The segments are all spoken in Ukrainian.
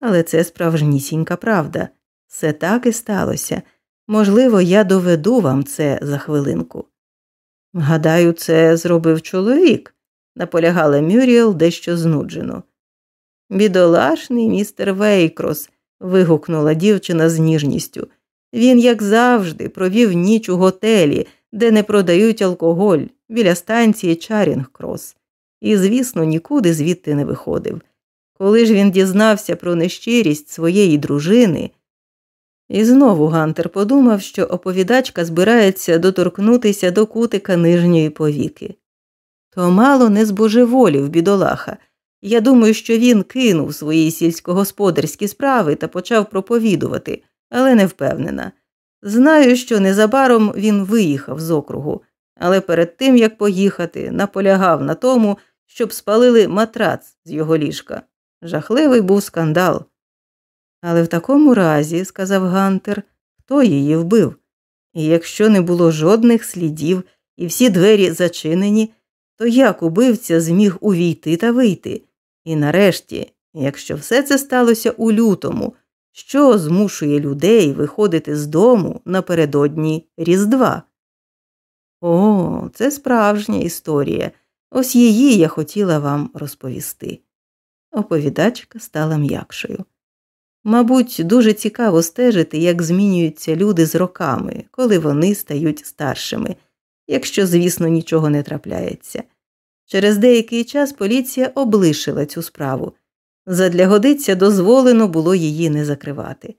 Але це справжнісінька правда. Все так і сталося. Можливо, я доведу вам це за хвилинку. Гадаю, це зробив чоловік, наполягала Мюріел дещо знуджено. Бідолашний містер Вейкрос. вигукнула дівчина з ніжністю. Він, як завжди, провів ніч у готелі, де не продають алкоголь, біля станції Чарінг Крос. І, звісно, нікуди звідти не виходив. Коли ж він дізнався про нещирість своєї дружини, і знову Гантер подумав, що оповідачка збирається доторкнутися до кутика нижньої повіки. То мало не збожеволів, бідолаха. Я думаю, що він кинув свої сільськогосподарські справи та почав проповідувати, але не впевнена. Знаю, що незабаром він виїхав з округу, але перед тим як поїхати, наполягав на тому, щоб спалили матрац з його ліжка. Жахливий був скандал. Але в такому разі, сказав Гантер, хто її вбив? І якщо не було жодних слідів і всі двері зачинені, то як убивця зміг увійти та вийти? І нарешті, якщо все це сталося у лютому, що змушує людей виходити з дому напередодні Різдва? О, це справжня історія. Ось її я хотіла вам розповісти. Оповідачка стала м'якшою. Мабуть, дуже цікаво стежити, як змінюються люди з роками, коли вони стають старшими, якщо, звісно, нічого не трапляється. Через деякий час поліція облишила цю справу. Задля годиця дозволено було її не закривати.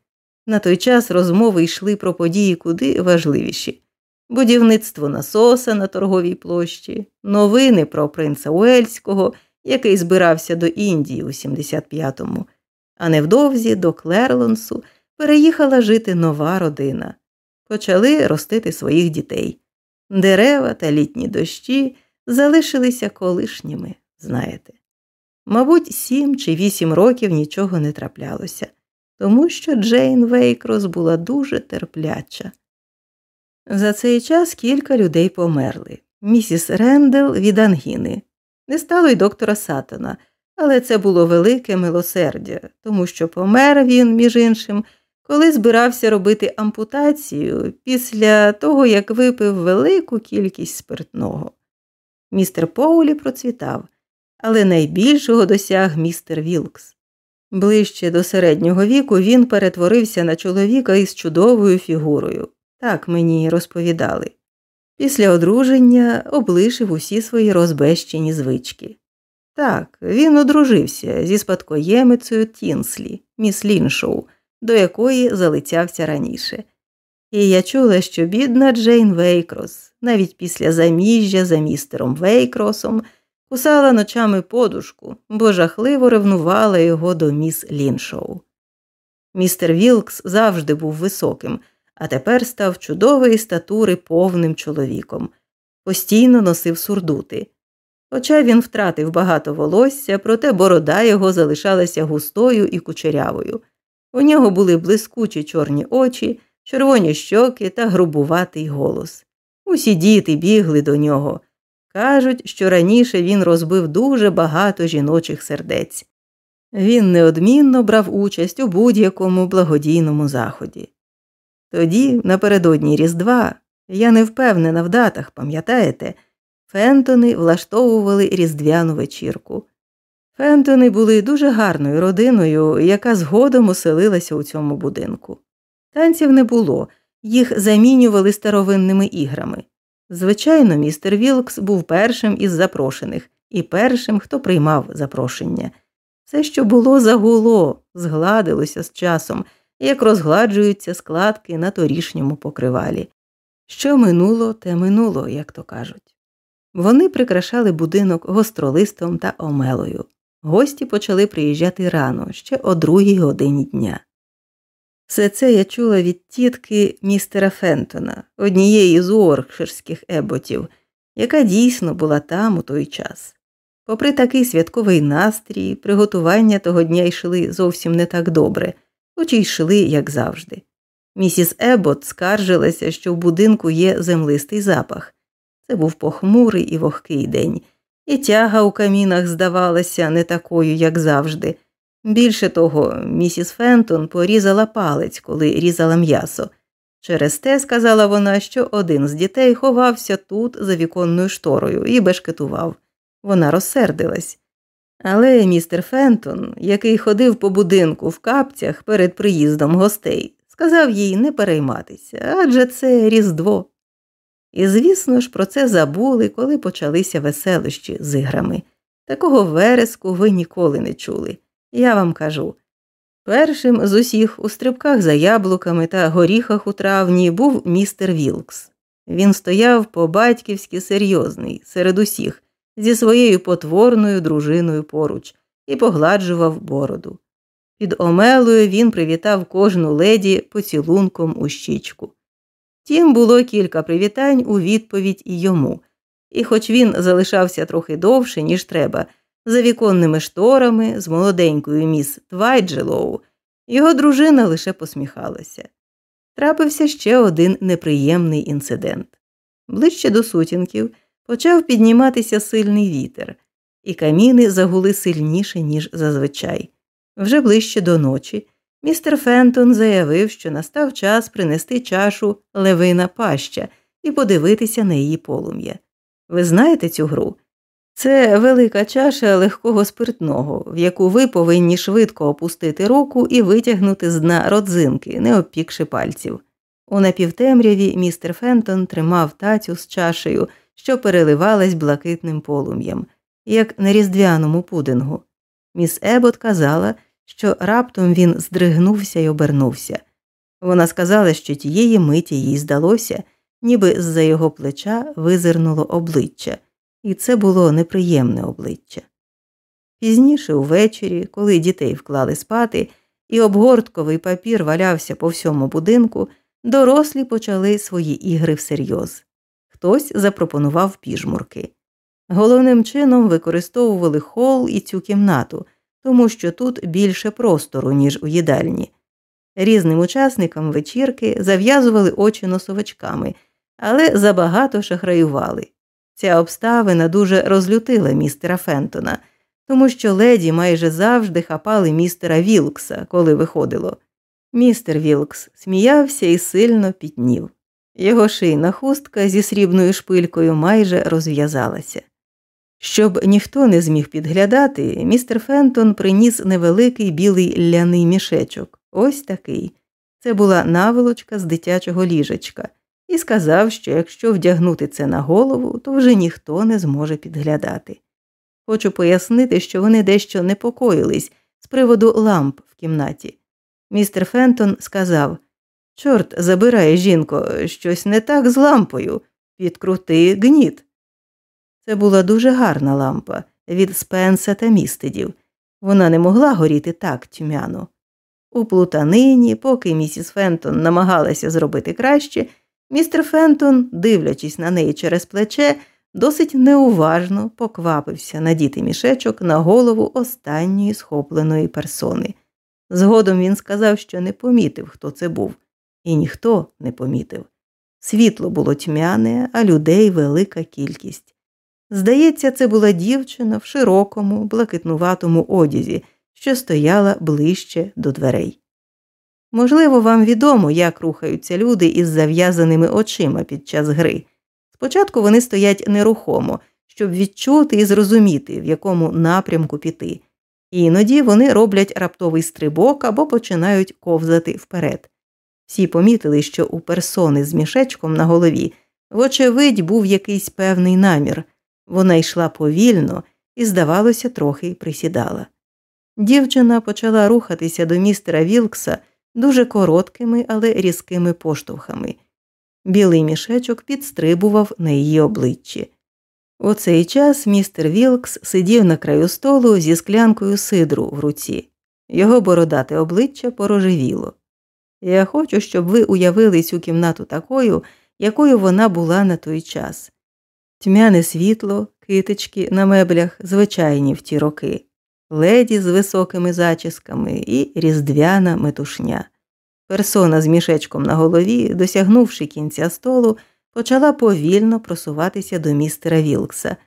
На той час розмови йшли про події куди важливіші будівництво насоса на торговій площі, новини про принца Уельського, який збирався до Індії у 75-му а невдовзі до Клерлонсу переїхала жити нова родина. Почали ростити своїх дітей. Дерева та літні дощі залишилися колишніми, знаєте. Мабуть, сім чи вісім років нічого не траплялося, тому що Джейн Вейкрос була дуже терпляча. За цей час кілька людей померли. Місіс Рендел від ангіни. Не стало й доктора Сатона, але це було велике милосердя, тому що помер він, між іншим, коли збирався робити ампутацію після того, як випив велику кількість спиртного. Містер Поулі процвітав, але найбільшого досяг містер Вілкс. Ближче до середнього віку він перетворився на чоловіка із чудовою фігурою, так мені розповідали. Після одруження облишив усі свої розбещені звички. Так, він одружився зі спадкоємицею Тінслі, міс Ліншоу, до якої залицявся раніше. І я чула, що бідна Джейн Вейкрос, навіть після заміжжя за містером Вейкросом, кусала ночами подушку, бо жахливо ревнувала його до міс Ліншоу. Містер Вілкс завжди був високим, а тепер став чудової статури повним чоловіком, постійно носив сурдути. Хоча він втратив багато волосся, проте борода його залишалася густою і кучерявою. У нього були блискучі чорні очі, червоні щоки та грубуватий голос. Усі діти бігли до нього. Кажуть, що раніше він розбив дуже багато жіночих сердець. Він неодмінно брав участь у будь-якому благодійному заході. Тоді, напередодні Різдва, я не впевнена в датах, пам'ятаєте? Фентони влаштовували різдвяну вечірку. Фентони були дуже гарною родиною, яка згодом оселилася у цьому будинку. Танців не було, їх замінювали старовинними іграми. Звичайно, містер Вілкс був першим із запрошених і першим, хто приймав запрошення. Все, що було, загуло, згладилося з часом, як розгладжуються складки на торішньому покривалі. Що минуло, те минуло, як то кажуть. Вони прикрашали будинок гостролистом та омелою. Гості почали приїжджати рано, ще о другій годині дня. Все це я чула від тітки містера Фентона, однієї з уоркширських еботів, яка дійсно була там у той час. Попри такий святковий настрій, приготування того дня йшли зовсім не так добре, хоч і йшли, як завжди. Місіс Ебот скаржилася, що в будинку є землистий запах. Це був похмурий і вогкий день, і тяга у камінах здавалася не такою, як завжди. Більше того, місіс Фентон порізала палець, коли різала м'ясо. Через те сказала вона, що один з дітей ховався тут за віконною шторою і бешкетував. Вона розсердилась. Але містер Фентон, який ходив по будинку в капцях перед приїздом гостей, сказав їй не перейматися адже це Різдво. І, звісно ж, про це забули, коли почалися веселощі з іграми. Такого вереску ви ніколи не чули. Я вам кажу. Першим з усіх у стрибках за яблуками та горіхах у травні був містер Вілкс. Він стояв по батьківськи серйозний серед усіх, зі своєю потворною дружиною поруч, і погладжував бороду. Під омелою він привітав кожну леді поцілунком у щічку. Втім, було кілька привітань у відповідь і йому, і хоч він залишався трохи довше, ніж треба, за віконними шторами з молоденькою міс Твайджелоу, його дружина лише посміхалася. Трапився ще один неприємний інцидент. Ближче до сутінків почав підніматися сильний вітер, і каміни загули сильніше, ніж зазвичай. Вже ближче до ночі містер Фентон заявив, що настав час принести чашу левина паща і подивитися на її полум'я. Ви знаєте цю гру? Це велика чаша легкого спиртного, в яку ви повинні швидко опустити руку і витягнути з дна родзинки, не обпікши пальців. У напівтемряві містер Фентон тримав тацю з чашею, що переливалась блакитним полум'ям, як на різдвяному пудингу. Міс Ебот казала, що раптом він здригнувся й обернувся. Вона сказала, що тієї миті їй здалося, ніби з за його плеча визирнуло обличчя і це було неприємне обличчя. Пізніше увечері, коли дітей вклали спати, і обгортковий папір валявся по всьому будинку, дорослі почали свої ігри всерйоз. Хтось запропонував піжмурки. Головним чином використовували хол і цю кімнату, тому що тут більше простору, ніж у їдальні. Різним учасникам вечірки зав'язували очі носовичками, але забагато шахраювали. Ця обставина дуже розлютила містера Фентона, тому що леді майже завжди хапали містера Вілкса, коли виходило. Містер Вілкс сміявся і сильно пітнів. Його шийна хустка зі срібною шпилькою майже розв'язалася. Щоб ніхто не зміг підглядати, містер Фентон приніс невеликий білий ляний мішечок, ось такий. Це була наволочка з дитячого ліжечка і сказав, що якщо вдягнути це на голову, то вже ніхто не зможе підглядати. Хочу пояснити, що вони дещо непокоїлись з приводу ламп в кімнаті. Містер Фентон сказав Чорт забирає, жінко, щось не так з лампою, підкрути гніт. Це була дуже гарна лампа від Спенса та містидів. Вона не могла горіти так тьмяно. У плутанині, поки місіс Фентон намагалася зробити краще, Містер Фентон, дивлячись на неї через плече, досить неуважно поквапився надіти мішечок на голову останньої схопленої персони. Згодом він сказав, що не помітив, хто це був, і ніхто не помітив. Світло було тьмяне, а людей велика кількість. Здається, це була дівчина в широкому, блакитнуватому одязі, що стояла ближче до дверей. Можливо, вам відомо, як рухаються люди із зав'язаними очима під час гри. Спочатку вони стоять нерухомо, щоб відчути і зрозуміти, в якому напрямку піти, іноді вони роблять раптовий стрибок або починають ковзати вперед. Всі помітили, що у персони з мішечком на голові, вочевидь, був якийсь певний намір. Вона йшла повільно і, здавалося, трохи присідала. Дівчина почала рухатися до містера Вілкса дуже короткими, але різкими поштовхами. Білий мішечок підстрибував на її обличчі. У цей час містер Вілкс сидів на краю столу зі склянкою сидру в руці. Його бородате обличчя порожевіло. Я хочу, щоб ви уявили цю кімнату такою, якою вона була на той час. Тьмяне світло, китички на меблях, звичайні в ті роки леді з високими зачісками і різдвяна метушня. Персона з мішечком на голові, досягнувши кінця столу, почала повільно просуватися до містера Вілкса,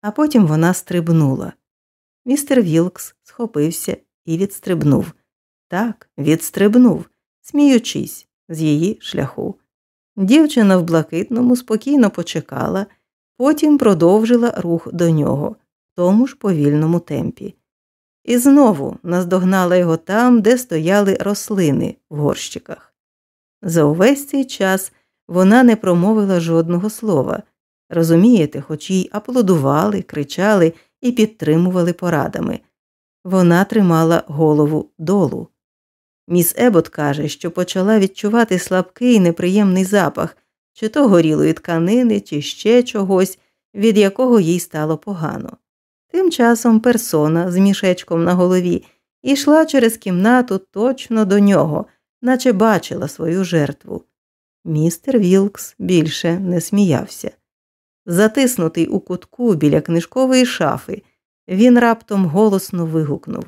а потім вона стрибнула. Містер Вілкс схопився і відстрибнув. Так, відстрибнув, сміючись з її шляху. Дівчина в блакитному спокійно почекала, потім продовжила рух до нього в тому ж повільному темпі. І знову наздогнала його там, де стояли рослини в горщиках. За увесь цей час вона не промовила жодного слова. Розумієте, хоч їй аплодували, кричали і підтримували порадами. Вона тримала голову долу. Міс Ебот каже, що почала відчувати слабкий неприємний запах, чи то горілої тканини, чи ще чогось, від якого їй стало погано. Тим часом персона з мішечком на голові йшла через кімнату точно до нього, наче бачила свою жертву. Містер Вілкс більше не сміявся. Затиснутий у кутку біля книжкової шафи, він раптом голосно вигукнув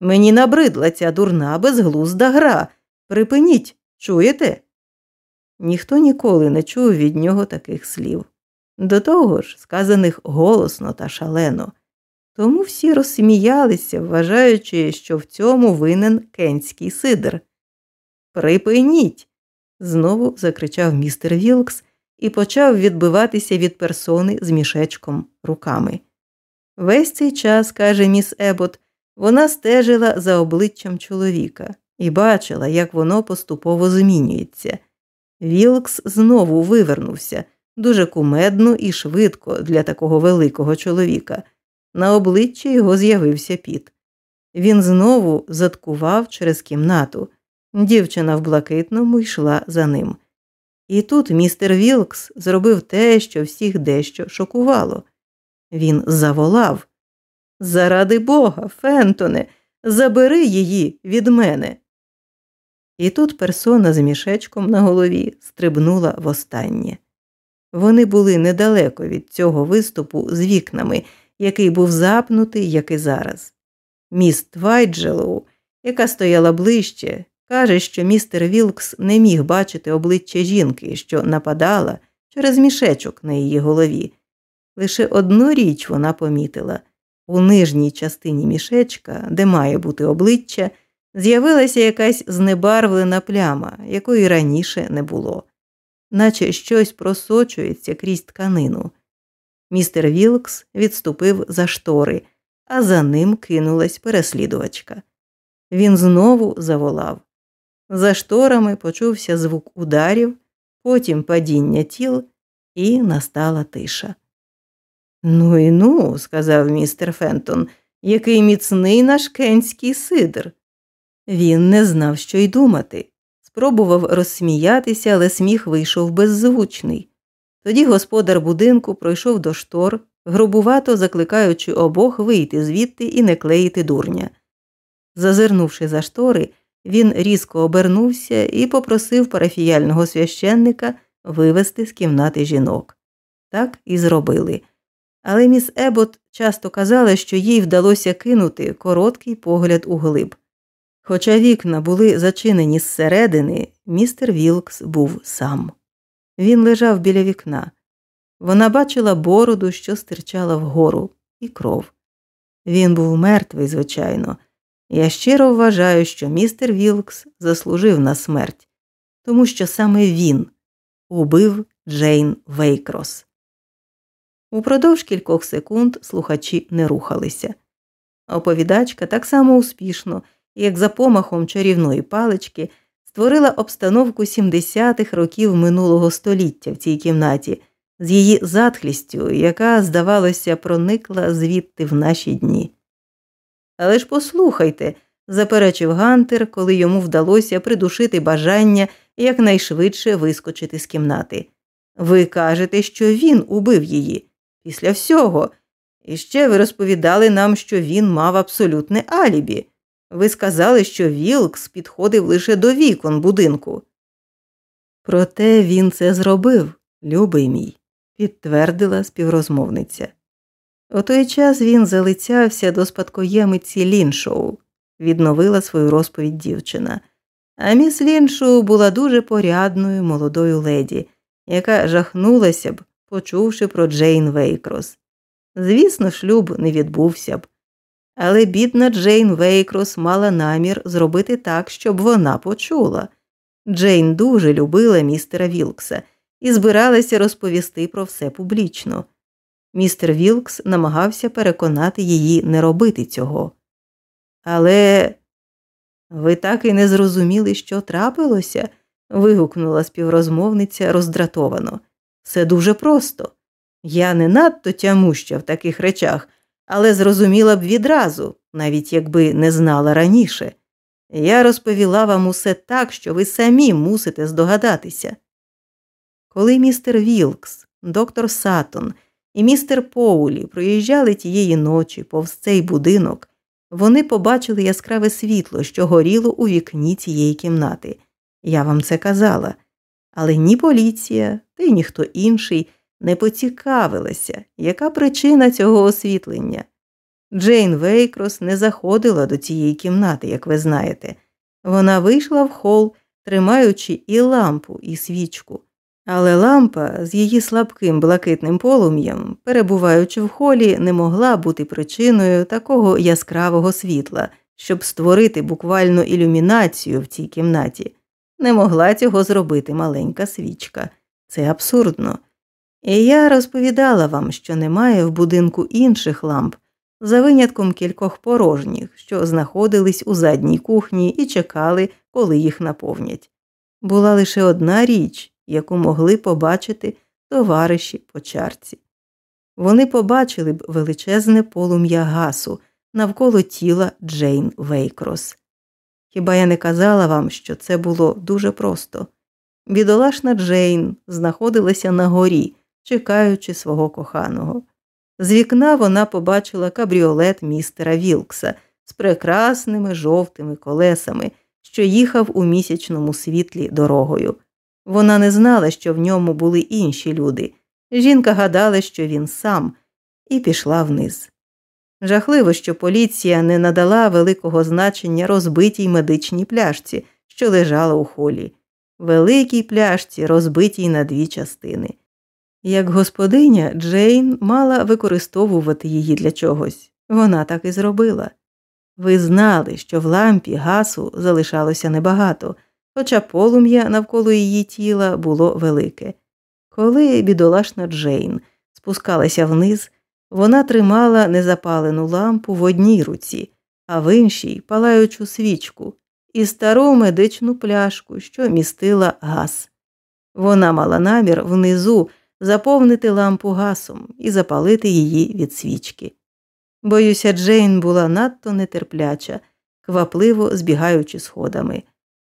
Мені набридла ця дурна, безглузда гра. Припиніть, чуєте? Ніхто ніколи не чув від нього таких слів. До того ж, сказаних голосно та шалено. Тому всі розсміялися, вважаючи, що в цьому винен кенський сидр. Припиніть. знову закричав містер Вілкс і почав відбиватися від персони з мішечком руками. Весь цей час, каже міс Ебот, вона стежила за обличчям чоловіка і бачила, як воно поступово змінюється. Вілкс знову вивернувся дуже кумедно і швидко для такого великого чоловіка. На обличчі його з'явився піт. Він знову заткував через кімнату. Дівчина в блакитному йшла за ним. І тут містер Вілкс зробив те, що всіх дещо шокувало. Він заволав Заради бога, Фентоне, забери її від мене. І тут персона з мішечком на голові стрибнула востаннє. Вони були недалеко від цього виступу з вікнами, який був запнутий, як і зараз. Міс Твайджелоу, яка стояла ближче, каже, що містер Вілкс не міг бачити обличчя жінки, що нападала через мішечок на її голові. Лише одну річ вона помітила у нижній частині мішечка, де має бути обличчя, з'явилася якась знебарвлена пляма, якої раніше не було, наче щось просочується крізь тканину. Містер Вілкс відступив за штори, а за ним кинулась переслідувачка. Він знову заволав. За шторами почувся звук ударів, потім падіння тіл, і настала тиша. Ну і ну, сказав містер Фентон, який міцний наш кенський сидр. Він не знав, що й думати. Спробував розсміятися, але сміх вийшов беззвучний. Тоді господар будинку пройшов до штор, грубувато закликаючи обох вийти звідти і не клеїти дурня. Зазирнувши за штори, він різко обернувся і попросив парафіяльного священника вивести з кімнати жінок. Так і зробили. Але міс Ебот часто казала, що їй вдалося кинути короткий погляд у глиб. Хоча вікна були зачинені зсередини, містер Вілкс був сам. Він лежав біля вікна. Вона бачила бороду, що стирчала вгору, і кров. Він був мертвий, звичайно. Я щиро вважаю, що містер Вілкс заслужив на смерть, тому що саме він убив Джейн Вейкрос. Упродовж кількох секунд слухачі не рухалися. Оповідачка так само успішно, як за помахом чарівної палички, створила обстановку 70-х років минулого століття в цій кімнаті з її затхлістю, яка, здавалося, проникла звідти в наші дні. Але ж послухайте, заперечив Гантер, коли йому вдалося придушити бажання якнайшвидше вискочити з кімнати. Ви кажете, що він убив її після всього. І ще ви розповідали нам, що він мав абсолютне алібі. Ви сказали, що Вілкс підходив лише до вікон будинку. Проте він це зробив, любий мій, підтвердила співрозмовниця. У той час він залицявся до спадкоємиці Ліншоу, відновила свою розповідь дівчина. А міс Ліншоу була дуже порядною молодою леді, яка жахнулася б, почувши про Джейн Вейкрос. Звісно, шлюб не відбувся б. але бідна Джейн Вейкрос мала намір зробити так, щоб вона почула. Джейн дуже любила містера Вілкса і збиралася розповісти про все публічно. Містер Вілкс намагався переконати її не робити цього. Але ви так і не зрозуміли, що трапилося? вигукнула співрозмовниця роздратовано. Все дуже просто. Я не надто тямуща в таких речах, але зрозуміла б відразу, навіть якби не знала раніше. Я розповіла вам усе так, що ви самі мусите здогадатися. Коли містер Вілкс, доктор Сатон і містер Поулі проїжджали тієї ночі повз цей будинок, вони побачили яскраве світло, що горіло у вікні цієї кімнати. Я вам це казала. Але ні поліція, та й ніхто інший не поцікавилася, яка причина цього освітлення. Джейн Вейкрос не заходила до цієї кімнати, як ви знаєте. Вона вийшла в хол, тримаючи і лампу, і свічку. Але лампа з її слабким блакитним полум'ям, перебуваючи в холі, не могла бути причиною такого яскравого світла, щоб створити буквально ілюмінацію в цій кімнаті. Не могла цього зробити маленька свічка. Це абсурдно. І я розповідала вам, що немає в будинку інших ламп, за винятком кількох порожніх, що знаходились у задній кухні і чекали, коли їх наповнять. Була лише одна річ, яку могли побачити товариші по чарці. Вони побачили б величезне полум'я гасу навколо тіла Джейн Вейкрос. Хіба я не казала вам, що це було дуже просто? Бідолашна Джейн знаходилася на горі, чекаючи свого коханого. З вікна вона побачила кабріолет містера Вілкса з прекрасними жовтими колесами, що їхав у місячному світлі дорогою. Вона не знала, що в ньому були інші люди. Жінка гадала, що він сам, і пішла вниз. Жахливо, що поліція не надала великого значення розбитій медичній пляшці, що лежала у холі, великій пляшці, розбитій на дві частини. Як господиня, Джейн мала використовувати її для чогось. Вона так і зробила. Ви знали, що в лампі гасу залишалося небагато, хоча полум'я навколо її тіла було велике. Коли бідолашна Джейн спускалася вниз, вона тримала незапалену лампу в одній руці, а в іншій палаючу свічку і стару медичну пляшку, що містила газ. Вона мала намір внизу заповнити лампу гасом і запалити її від свічки. Боюся, Джейн була надто нетерпляча, квапливо збігаючи сходами,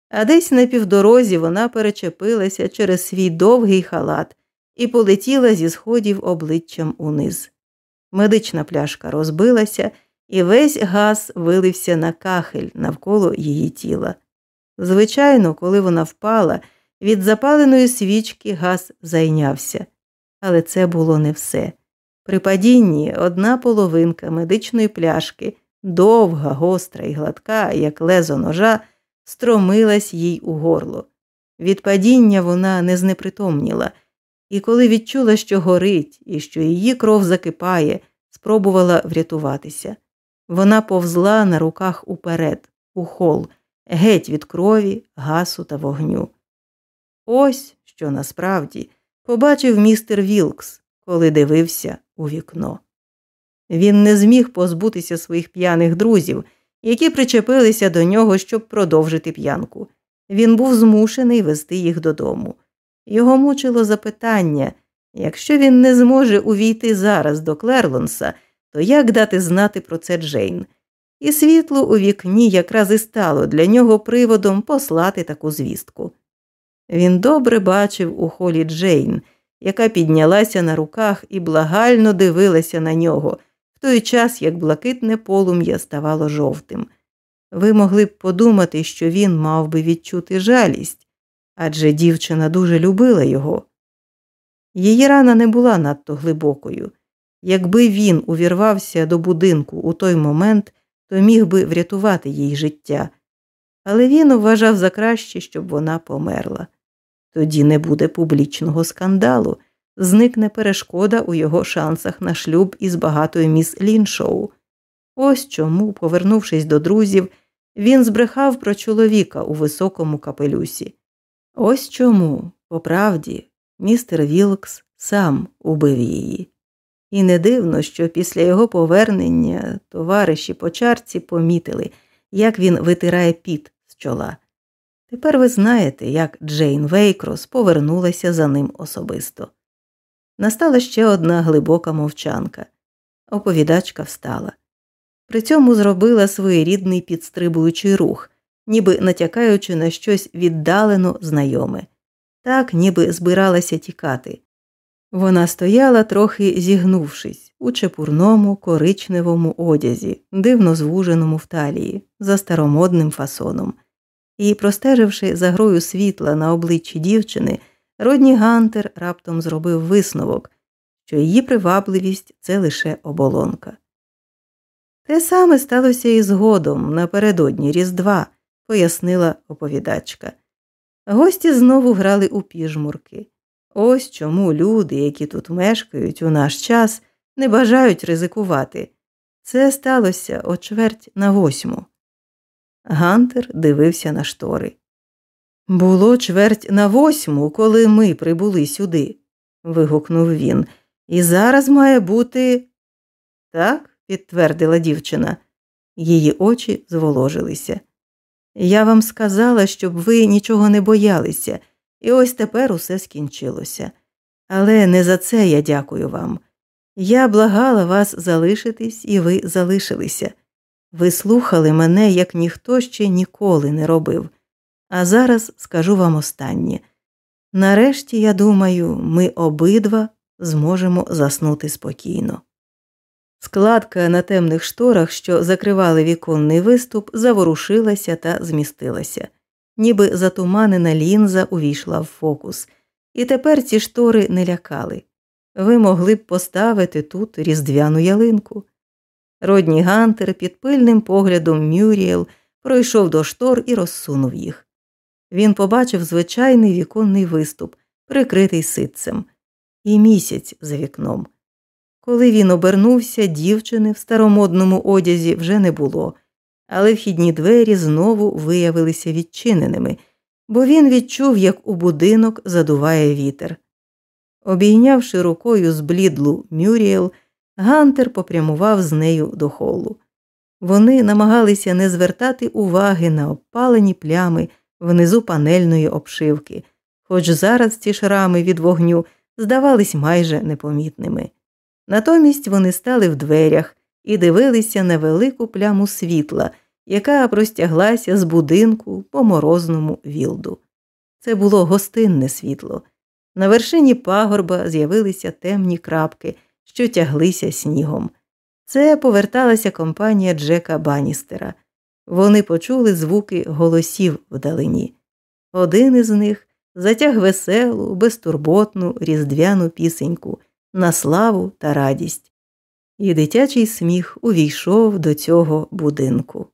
а десь на півдорозі вона перечепилася через свій довгий халат і полетіла зі сходів обличчям униз. Медична пляшка розбилася, і весь газ вилився на кахель навколо її тіла. Звичайно, коли вона впала, від запаленої свічки газ зайнявся, але це було не все. При падінні одна половинка медичної пляшки, довга, гостра і гладка, як лезо ножа, стромилась їй у горло. Від падіння вона не знепритомніла, і коли відчула, що горить і що її кров закипає, спробувала врятуватися. Вона повзла на руках уперед, у хол, геть від крові, гасу та вогню. Ось що насправді побачив містер Вілкс, коли дивився у вікно. Він не зміг позбутися своїх п'яних друзів, які причепилися до нього, щоб продовжити п'янку. Він був змушений вести їх додому. Його мучило запитання якщо він не зможе увійти зараз до Клерлонса, то як дати знати про це Джейн? І світло у вікні якраз і стало для нього приводом послати таку звістку. Він добре бачив у холі Джейн, яка піднялася на руках і благально дивилася на нього, в той час як блакитне полум'я ставало жовтим. Ви могли б подумати, що він мав би відчути жалість, адже дівчина дуже любила його. Її рана не була надто глибокою. Якби він увірвався до будинку у той момент, то міг би врятувати їй життя, але він вважав за краще, щоб вона померла. Тоді не буде публічного скандалу, зникне перешкода у його шансах на шлюб із багатою міс Ліншоу. Ось чому, повернувшись до друзів, він збрехав про чоловіка у високому капелюсі. Ось чому, по правді, містер Вілкс сам убив її. І не дивно, що після його повернення товариші по чарці помітили, як він витирає піт з чола. Тепер ви знаєте, як Джейн Вейкрос повернулася за ним особисто. Настала ще одна глибока мовчанка. Оповідачка встала. При цьому зробила своєрідний підстрибуючий рух, ніби натякаючи на щось віддалено знайоме, так ніби збиралася тікати. Вона стояла, трохи зігнувшись, у чепурному коричневому одязі, дивно звуженому в талії, за старомодним фасоном, і, простеживши за грою світла на обличчі дівчини, Родні Гантер раптом зробив висновок, що її привабливість це лише оболонка. Те саме сталося і згодом напередодні Різдва, пояснила оповідачка. Гості знову грали у піжмурки. Ось чому люди, які тут мешкають у наш час, не бажають ризикувати. Це сталося о чверть на восьму. Гантер дивився на штори. Було чверть на восьму, коли ми прибули сюди, вигукнув він. І зараз має бути. Так, підтвердила дівчина. Її очі зволожилися. Я вам сказала, щоб ви нічого не боялися, і ось тепер усе скінчилося. Але не за це я дякую вам. Я благала вас залишитись, і ви залишилися. Ви слухали мене, як ніхто ще ніколи не робив. А зараз скажу вам останнє. Нарешті, я думаю, ми обидва зможемо заснути спокійно. Складка на темних шторах, що закривали віконний виступ, заворушилася та змістилася, ніби затуманена лінза увійшла в фокус, і тепер ці штори не лякали. Ви могли б поставити тут різдвяну ялинку. Родні Гантер під пильним поглядом Мюріел пройшов до штор і розсунув їх. Він побачив звичайний віконний виступ, прикритий ситцем, і місяць за вікном. Коли він обернувся, дівчини в старомодному одязі вже не було, але вхідні двері знову виявилися відчиненими, бо він відчув, як у будинок задуває вітер. Обійнявши рукою зблідлу Мюріел, Гантер попрямував з нею до холу. Вони намагалися не звертати уваги на обпалені плями внизу панельної обшивки, хоч зараз ці шрами від вогню здавались майже непомітними. Натомість вони стали в дверях і дивилися на велику пляму світла, яка простяглася з будинку по морозному вілду. Це було гостинне світло. На вершині пагорба з'явилися темні крапки, що тяглися снігом. Це поверталася компанія Джека Баністера. Вони почули звуки голосів вдалині. Один із них затяг веселу, безтурботну різдвяну пісеньку на славу та радість, і дитячий сміх увійшов до цього будинку.